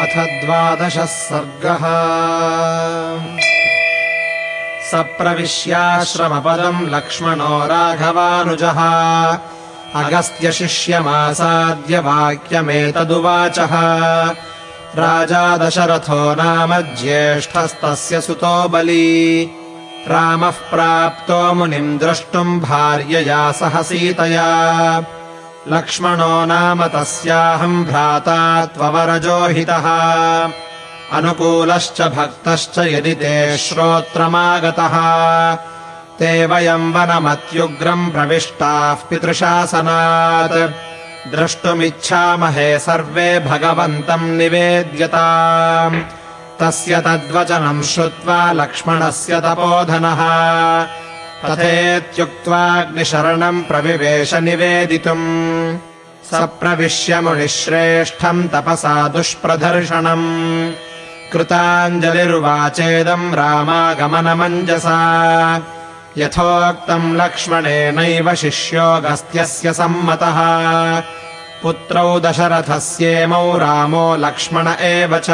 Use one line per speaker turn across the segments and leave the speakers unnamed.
अथ द्वादशः सर्गः। सप्रविश्याश्रमपदम् लक्ष्मणो राघवानुजः। अगस्त्यशिष्यमासाद्य वाक्यमेतदुवाचः राजा दशरथो नाम ज्येष्ठस्तस्य सुतो बली। रामः प्राप्तो मुनिम् द्रष्टुम् भार्यया सह सीतया लक्ष्मणो नाम तस्याहम् भ्राता त्ववरजोहितः अनुकूलश्च भक्तश्च यदि ते श्रोत्रमागतः। ते वयम् वनमत्युग्रम् प्रविष्टाः पितृशासनात्। द्रष्टुमिच्छामहे सर्वे भगवन्तम् निवेद्यता तस्य तद्वचनम् श्रुत्वा लक्ष्मणस्य तपोधनः तथेत्युक्त्वाग्निशरणम् प्रविवेश निवेदितुम् स प्रविश्य मुनिश्रेष्ठम् तपसा दुष्प्रदर्शनम्। कृताञ्जलिरुवाचेदम् रामागमनमञ्जसा। यथोक्तम् लक्ष्मणेनैव शिष्योऽगस्त्यस्य सम्मतः। पुत्रौ दशरथस्येमौ रामो लक्ष्मण एव च।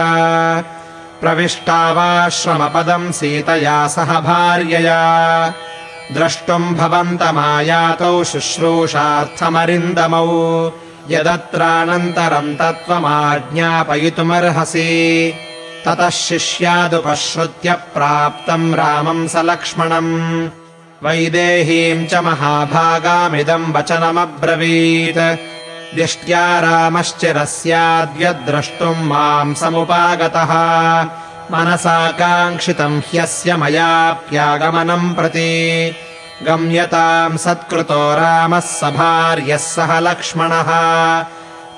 प्रविष्टावाश्रमपदम् सीतया सह भार्यया द्रष्टुम् भवन्तमायातौ शुश्रूषार्थमरिन्दमौ। यदत्रानन्तरम् तत्त्वमाज्ञापयितुमर्हसि। ततः शिष्यादुपश्रुत्य प्राप्तम् रामम् स लक्ष्मणम्। वैदेहीम् च महाभागामिदम् वचनमब्रवीत्। दिष्ट्या रामश्चिरस्याद्यद्रष्टुम् माम् समुपागतः मनसाकाङ्क्षितम् ह्यस्य मयाप्यागमनम् प्रति। गम्यताम् सत्कृतो रामः स भार्यः सह लक्ष्मणः।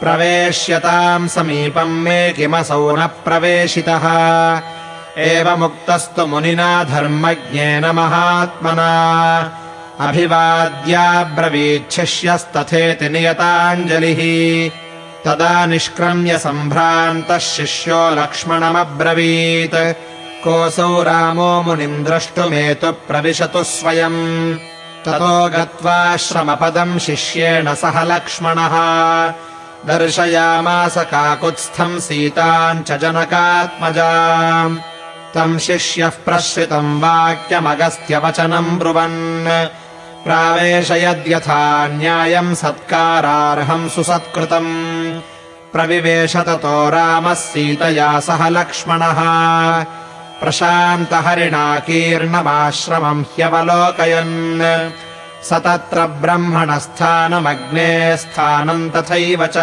प्रवेश्यताम् समीपम् मे किमसौ न प्रवेशितः। एवमुक्तस्तु मुनिना धर्मज्ञेन महात्मना। अभिवाद्याब्रवीच्छिष्यस्तथेति नियताञ्जलिः तदा निष्क्रम्य सम्भ्रान्तः शिष्यो लक्ष्मणमब्रवीत्। कोऽसौ रामो मुनिम् द्रष्टुमेतु प्रविशतु स्वयम्। ततो गत्वा श्रमपदम् शिष्येण सह लक्ष्मणः। दर्शयामास काकुत्स्थम् सीताम् च जनकात्मजा तम् शिष्यः प्रश्रितम् वाक्यमगस्त्यवचनम् ब्रुवन् प्रावेशयद्यथा न्यायम् सत्कारार्हम् सुसत्कृतम्। प्रविवेश ततो रामः सीतया सह लक्ष्मणः। प्रशान्तहरिणाकीर्णमाश्रमम् ह्यवलोकयन्। स तत्र ब्रह्मणस्थानमग्ने स्थानम् तथैव च।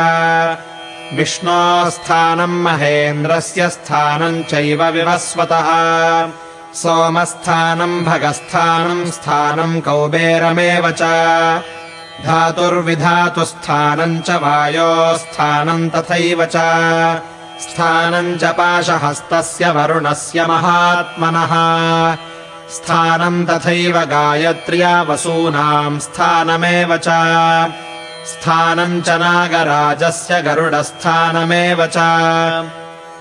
विष्णोस्थानम् महेन्द्रस्य स्थानम् चैव विवस्वतः सोमस्थानम् भगस्थानम् स्थानम् कौबेरमेव च। धातुर्विधातुस्थानम् च वायोस्थानम् तथैव च। स्थानम् च पाशहस्तस्य वरुणस्य महात्मनः। स्थानम् तथैव गायत्र्या वसूनाम् स्थानमेव च। स्थानम् च नागराजस्य गरुडस्थानमेव च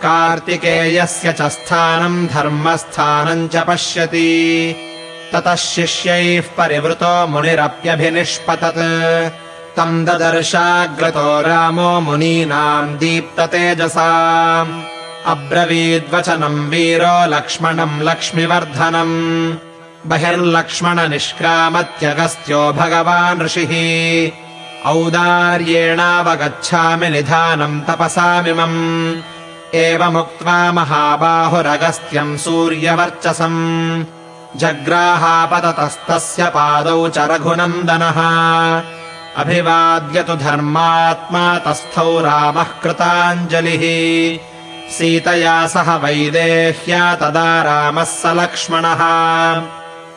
कार्तिकेयस्य च स्थानम् धर्मस्थानम् च पश्यति। ततः शिष्यैः परिवृतो मुनिरप्यभिनिष्पतत्। तम् ददर्शाग्रतो रामो मुनीनाम् दीप्ततेजसा। अब्रवीद्वचनम् वीरो लक्ष्मणम् लक्ष्मिवर्धनम्। बहिर्लक्ष्मणनिष्क्रामत्यगस्त्यो भगवान् ऋषिः। औदार्येणावगच्छामि निधानम् तपसामिमम् एवमुक्त्वा महाबाहुरगस्त्यम् सूर्यवर्चसम्। जग्राहापततस्तस्य पादौ च रघुनन्दनः। अभिवाद्य तु धर्मात्मा तस्थौ रामः कृताञ्जलिः। सीतया सह वैदेह्या तदा रामः स लक्ष्मणः।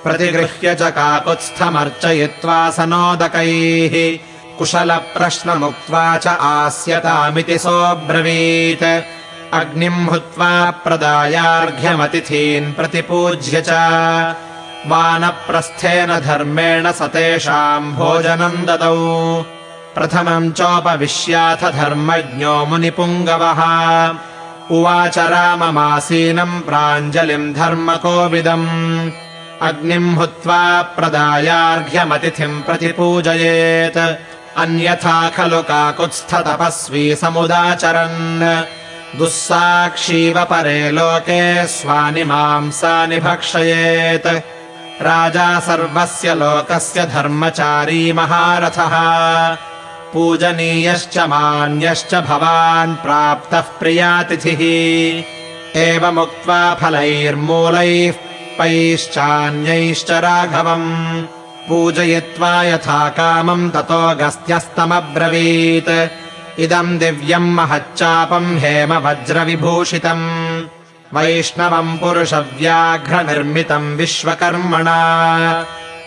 प्रतिगृह्य च काकुत्स्थमर्चयित्वा सनोदकैः। कुशलप्रश्नमुक्त्वा च आस्यतामिति सोऽब्रवीत् अग्निम् हुत्वा प्रदायार्घ्यमतिथीन् प्रतिपूज्य च वानप्रस्थेन धर्मेण स तेषाम् भोजनम् ददौ। प्रथमम् चोपविश्याथ धर्मज्ञो मुनिपुङ्गवः। उवाच राममासीनम् प्राञ्जलिम् धर्मकोविदम् अग्निम् हुत्वा प्रदायार्घ्यमतिथिम् प्रतिपूजयेत्। अन्यथा खलु काकुत्स्थतपस्वी समुदाचरन् दुःसाक्षीव परे लोके स्वानि मांसानि भक्षयेत्। राजा सर्वस्य लोकस्य धर्मचारी महारथः। पूजनीयश्च मान्यश्च भवान् प्राप्तः प्रियातिथिः। एवमुक्त्वा फलैर्मूलैः पैश्चान्यैश्च राघवम्। पूजयित्वा यथा कामम् ततो गस्त्यस्तमब्रवीत् इदम् दिव्यम् महच्चापम् हेम वज्रविभूषितम् वैष्णवम् पुरुषव्याघ्रनिर्मितम् विश्वकर्मणा।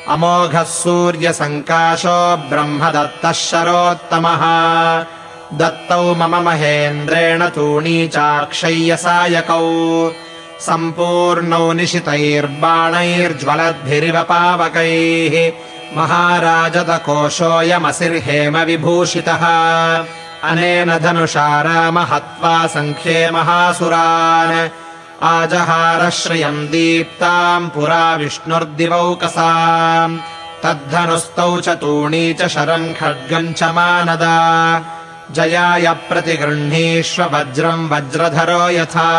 अमोघः सूर्यसङ्काशो ब्रह्म दत्तः शरोत्तमः। दत्तौ मम महेन्द्रेण तूणी चाक्षय्यसायकौ सम्पूर्णौ निशितैर्बाणैर्ज्वलद्भिरिव पावकैः। महाराजतकोशोऽयमसिर्हेम विभूषितः अनेन धनुषा राम हत्वा सङ्ख्ये महासुरान्। आजहारश्रियम् दीप्ताम् पुरा विष्णुर्दिवौकसा तद्धनुस्तौ च तूणी च शरम् खड्गम् च मानदा। जयाय प्रतिगृह्णीष्व वज्रम् वज्रधरो यथा।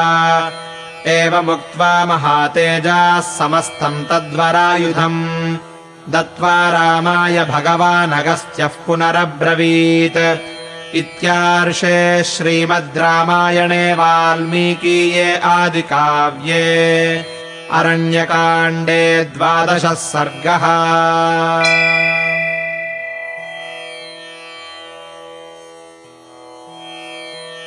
एवमुक्त्वा महातेजाः समस्तम् तद्वरायुधम्। दत्त्वा रामाय भगवानगस्त्यः पुनरब्रवीत् इत्यार्षे श्रीमद् रामायणे वाल्मीकीये आदिकाव्ये अरण्यकाण्डे द्वादशः सर्गः